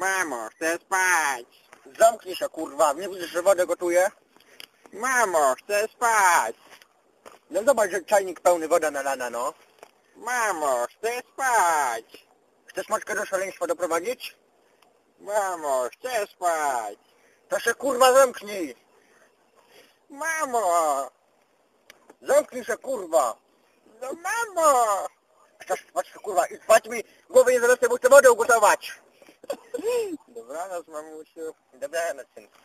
Mamo, chcę spać. Zamknij się, kurwa. Nie widzisz, że wodę gotuję? Mamo, chcę spać. No zobacz, że czajnik pełny woda nalana, no. Mamo, chcę spać. Chcesz matkę do szaleństwa doprowadzić? Mamo, chcę spać. To się kurwa zamknij. Mamo, Zamknij się, kurwa. no mamo. Chcesz spać, kurwa, i spać mi głowy nie zaraz, bo chcę wodę ugotować. Dobranoc, mamusiu. Dobranoc, synku.